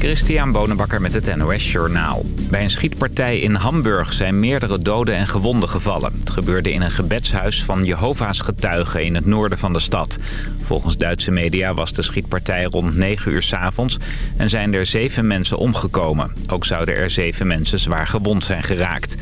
Christian Bonenbakker met het NOS Journaal. Bij een schietpartij in Hamburg zijn meerdere doden en gewonden gevallen. Het gebeurde in een gebedshuis van Jehovah's getuigen in het noorden van de stad. Volgens Duitse media was de schietpartij rond 9 uur s avonds en zijn er zeven mensen omgekomen. Ook zouden er zeven mensen zwaar gewond zijn geraakt.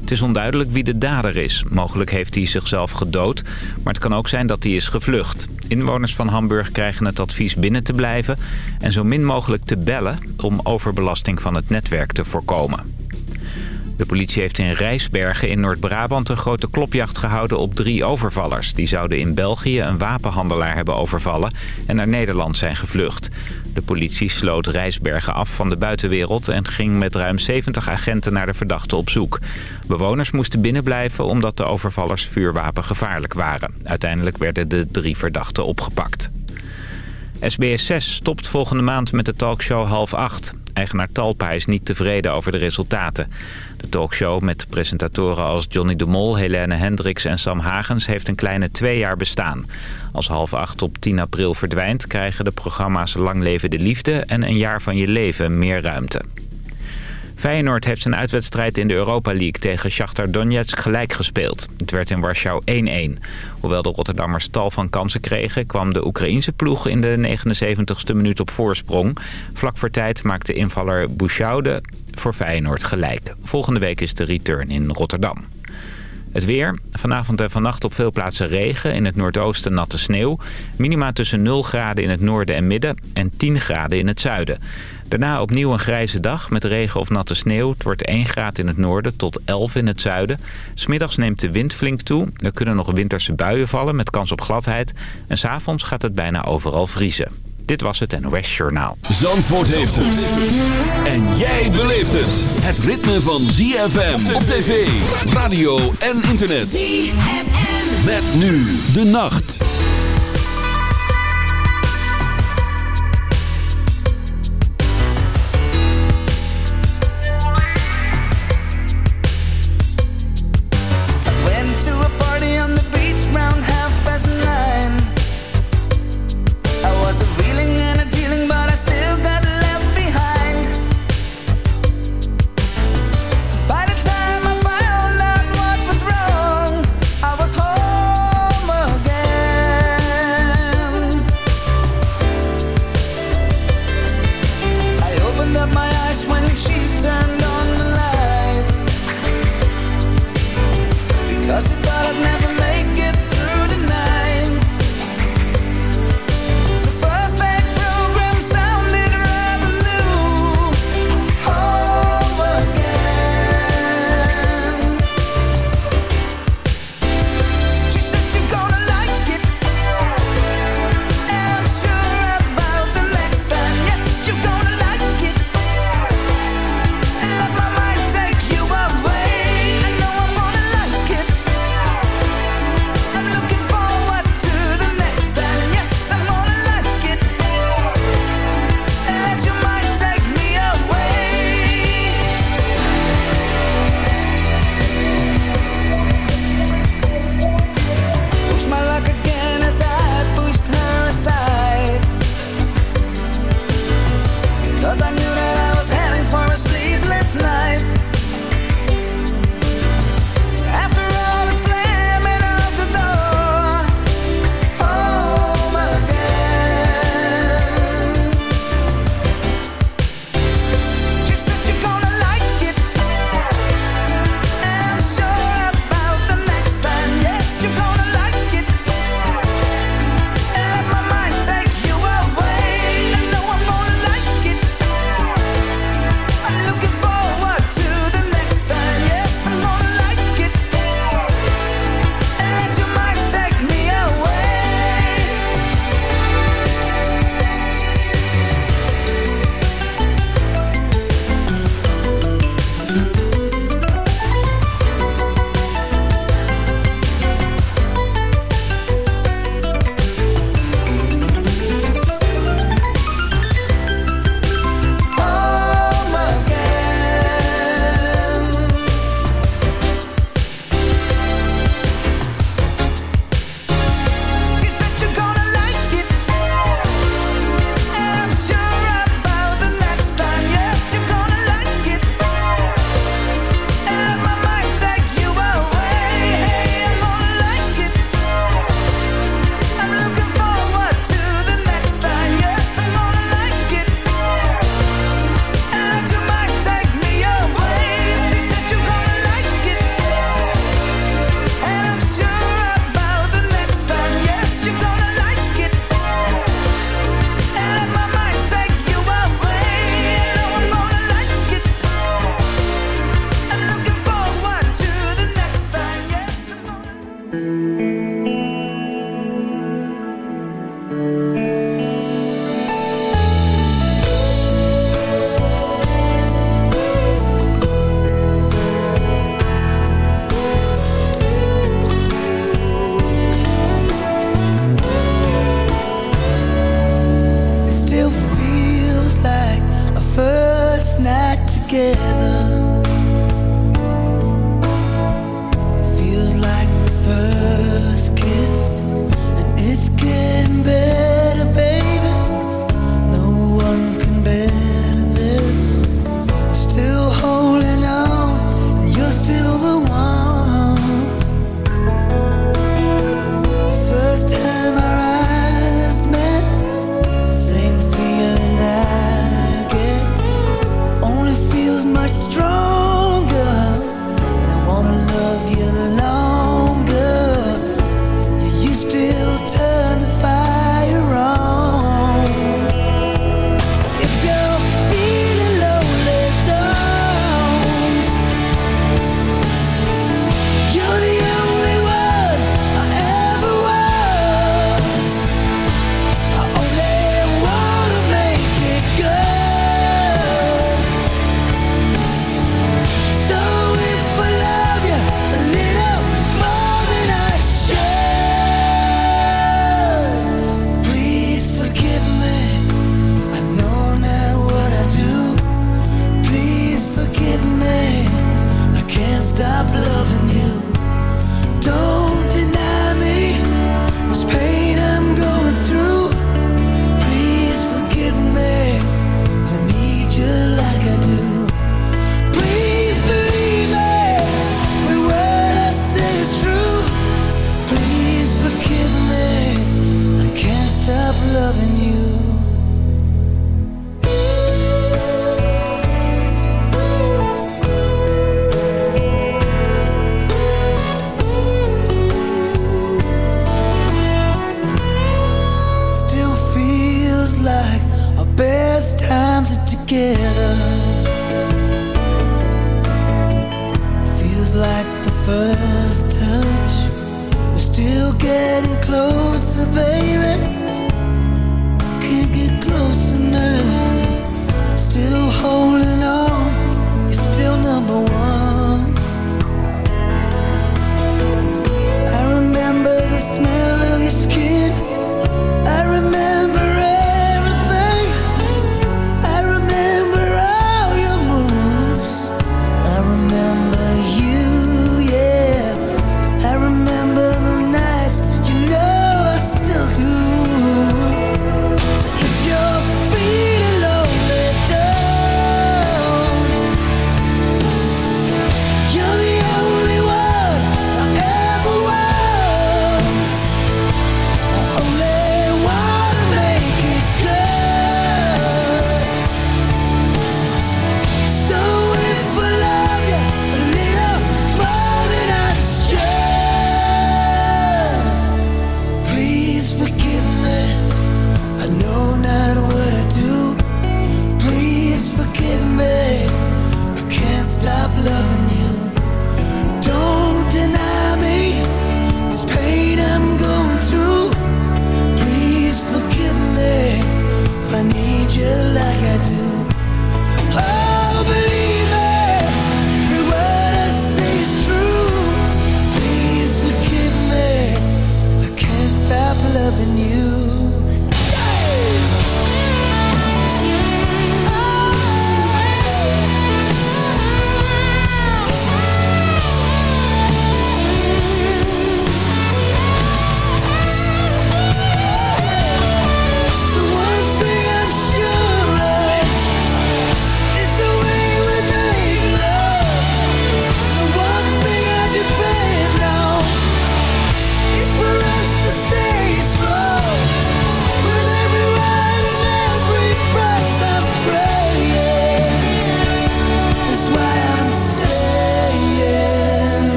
Het is onduidelijk wie de dader is. Mogelijk heeft hij zichzelf gedood, maar het kan ook zijn dat hij is gevlucht. Inwoners van Hamburg krijgen het advies binnen te blijven en zo min mogelijk te bellen om overbelasting van het netwerk te voorkomen. De politie heeft in Rijsbergen in Noord-Brabant een grote klopjacht gehouden op drie overvallers. Die zouden in België een wapenhandelaar hebben overvallen en naar Nederland zijn gevlucht. De politie sloot Rijsbergen af van de buitenwereld en ging met ruim 70 agenten naar de verdachten op zoek. Bewoners moesten binnenblijven omdat de overvallers vuurwapengevaarlijk waren. Uiteindelijk werden de drie verdachten opgepakt. SBS6 stopt volgende maand met de talkshow half acht. Eigenaar Talpa is niet tevreden over de resultaten. De talkshow met presentatoren als Johnny de Mol, Helene Hendricks en Sam Hagens heeft een kleine twee jaar bestaan. Als half acht op 10 april verdwijnt krijgen de programma's Lang Leven de Liefde en Een Jaar van Je Leven meer ruimte. Feyenoord heeft zijn uitwedstrijd in de Europa League tegen Shakhtar Donetsk gelijk gespeeld. Het werd in Warschau 1-1. Hoewel de Rotterdammers tal van kansen kregen... kwam de Oekraïense ploeg in de 79ste minuut op voorsprong. Vlak voor tijd maakte invaller Bouchaude voor Feyenoord gelijk. Volgende week is de return in Rotterdam. Het weer. Vanavond en vannacht op veel plaatsen regen. In het noordoosten natte sneeuw. Minima tussen 0 graden in het noorden en midden en 10 graden in het zuiden. Daarna opnieuw een grijze dag met regen of natte sneeuw. Het wordt 1 graad in het noorden tot 11 in het zuiden. Smiddags neemt de wind flink toe. Er kunnen nog winterse buien vallen met kans op gladheid. En s'avonds gaat het bijna overal vriezen. Dit was het NOS Journaal. Zandvoort heeft het. En jij beleeft het. Het ritme van ZFM op tv, radio en internet. ZFM. Met nu de nacht.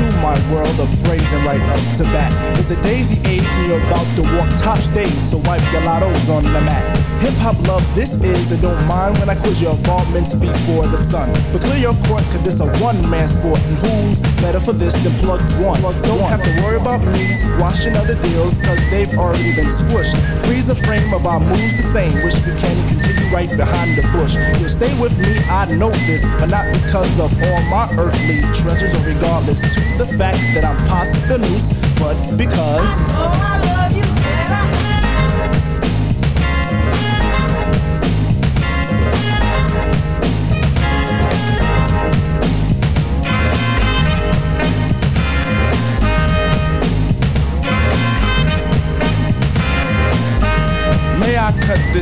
into my world of this is, and don't mind when I quiz your involvements before the sun. But clear your court, cause this a one-man sport, and who's better for this than plug one? Plug don't one. have to worry about me squashing other deals, cause they've already been squished. Freeze the frame of our moves the same, wish we can continue right behind the bush. You'll stay with me, I know this, but not because of all my earthly treasures, or regardless to the fact that I'm past the noose, but because.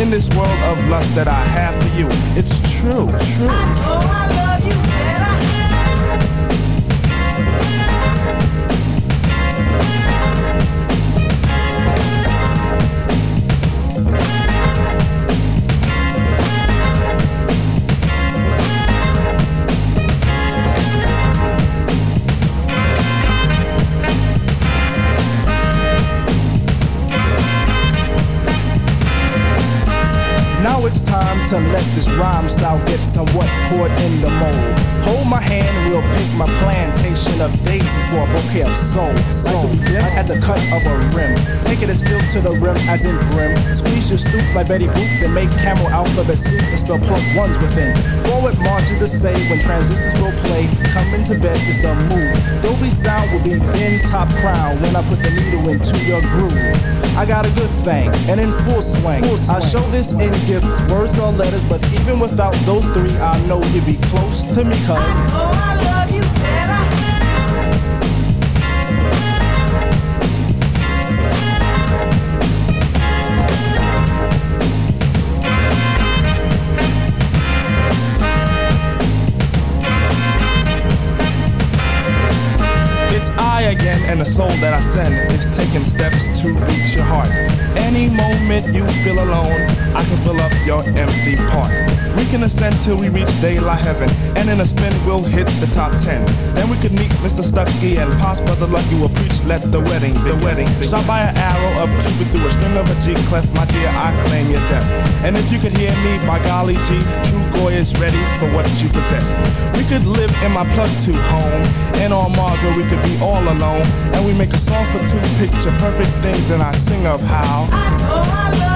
in this world of lust that I have for you. It's true, true. Oh, I love you rhyme style get somewhat poured in the mold. Hold my hand and we'll pick my plantation of daisies for a bouquet of soul. So at the cut of a rim. Take it as filled to the rim as in brim. Squeeze your stoop like Betty Boop, then make camel alphabet soup and spell plug ones within. Forward march is the say when transistors will play. Coming to bed is the move. Dolby sound will be then top crown when I put the needle into your groove. I got a good thing and in full swing. Full swing. I show this in gifts, words or letters, but even without those three, I know you'd be close to me, cuz. Oh, I again, and the soul that I send is taking steps to reach your heart. Any moment you feel alone, I can fill up your empty part. We can ascend till we reach daylight heaven, and in a spin we'll hit the top ten. Then we could meet Mr. Stucky and Pops Brother Lucky will preach. Let the wedding, the wedding, shot by an arrow of Cupid through a string of a G clef. My dear, I claim your death. And if you could hear me, by golly G, True Goy is ready for what you possess. We could live in my plug to home, and on Mars where we could be all alone alone. And we make a song for two picture perfect things, and I sing of how. I know I love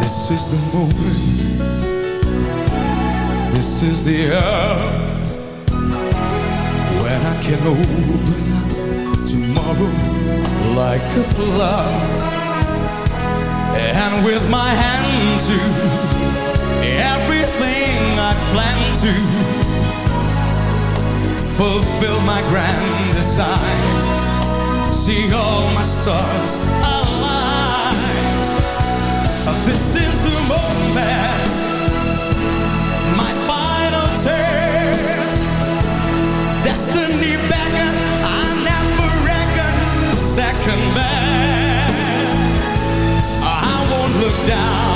This is the moment. This is the hour when I can open tomorrow like a flower, and with my hand to everything I plan to fulfill my grand design. See all my stars align. This is the moment, my final test. Destiny beckon, I never reckon second best. I won't look down.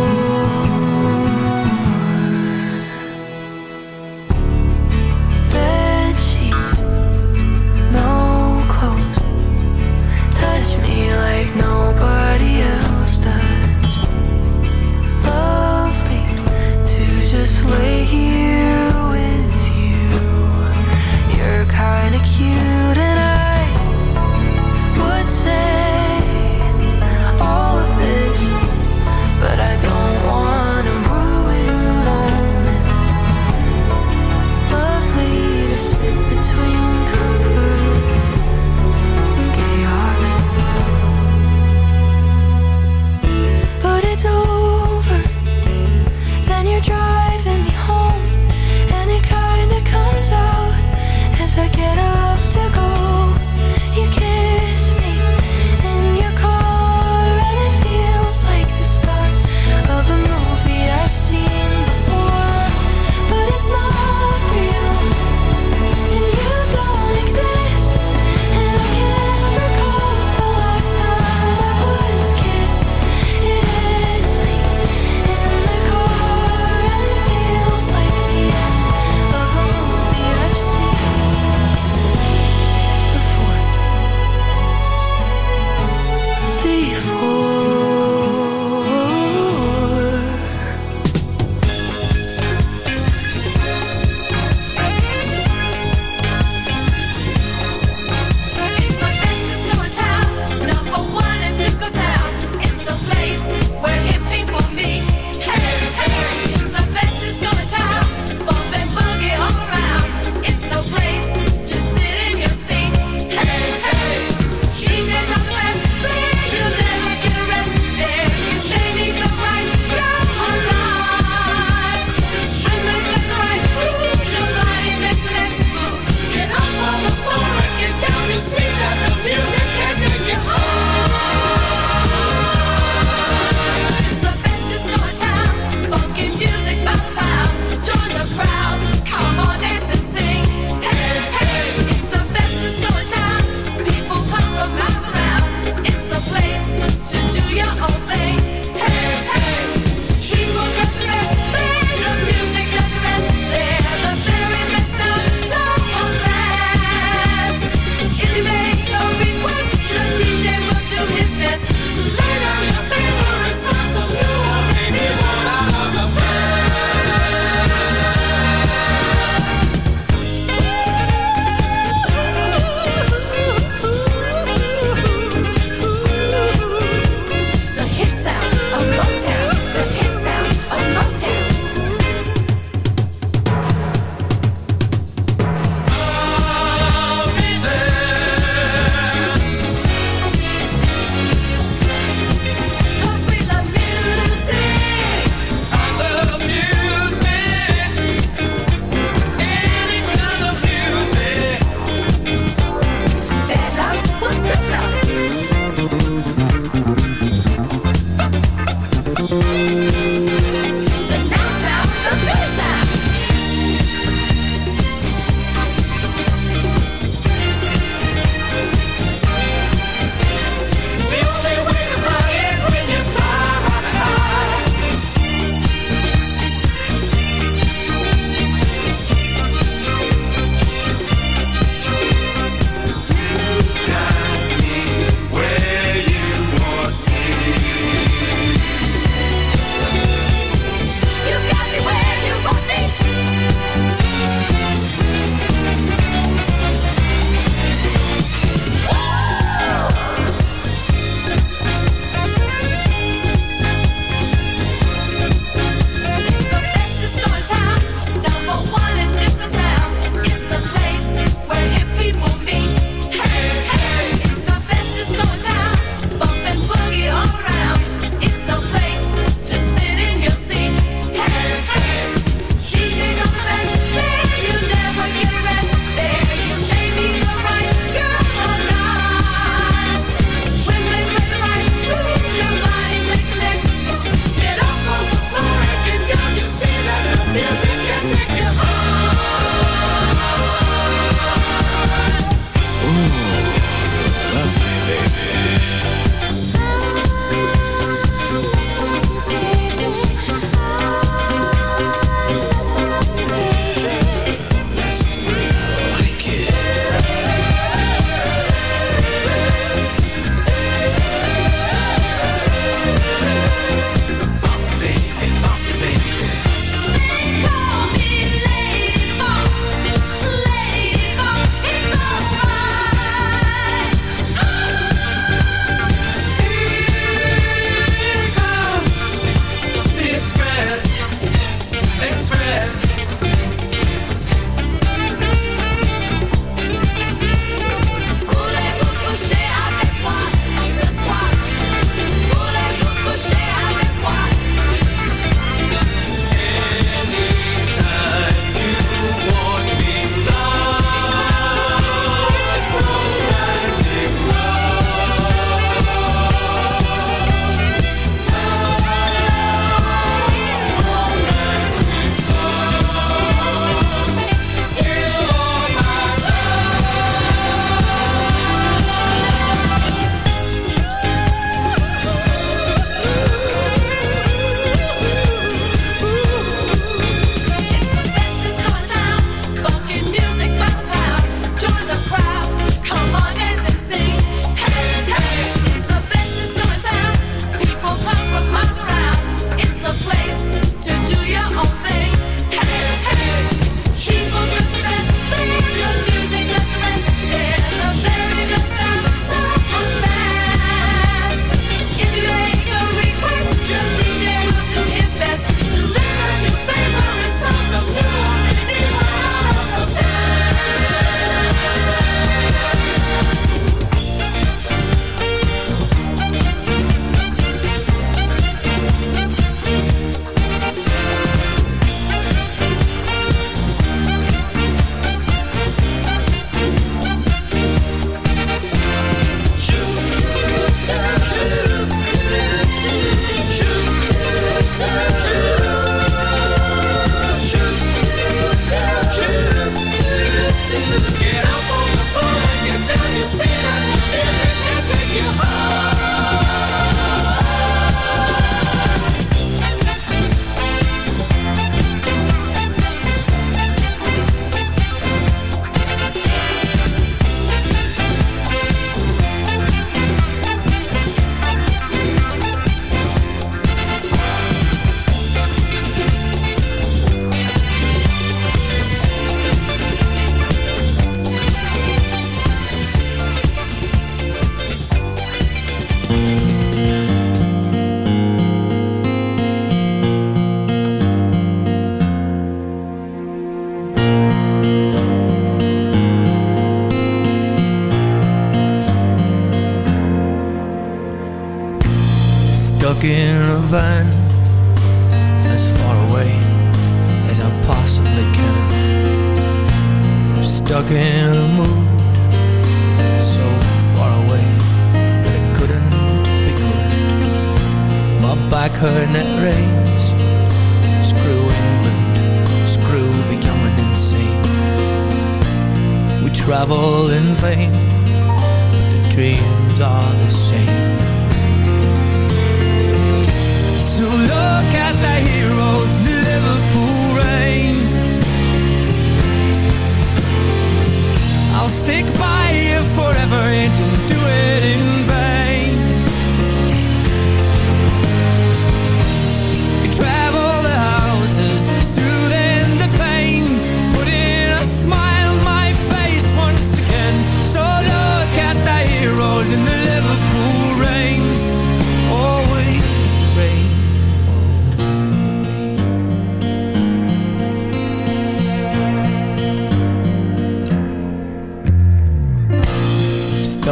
you.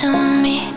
to me.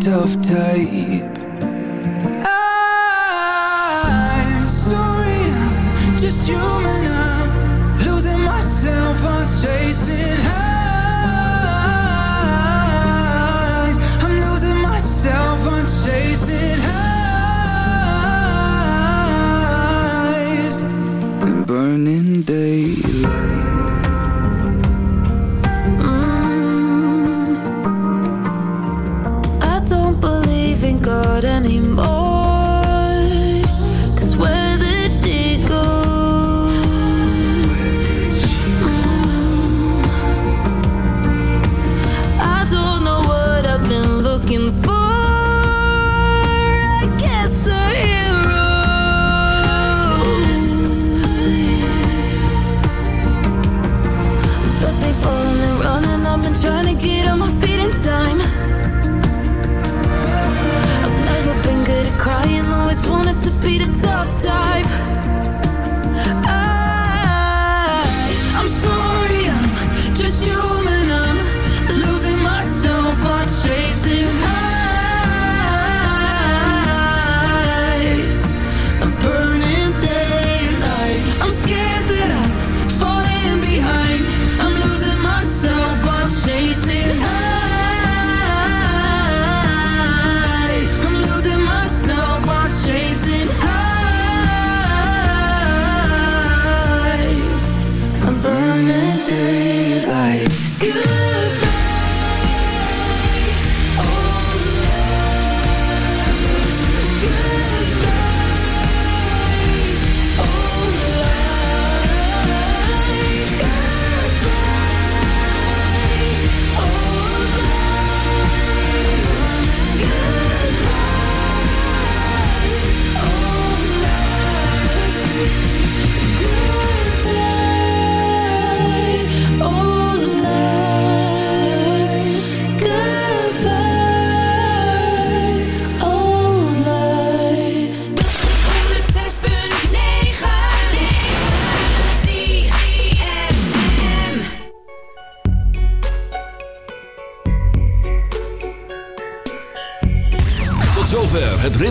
tough